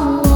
Oh.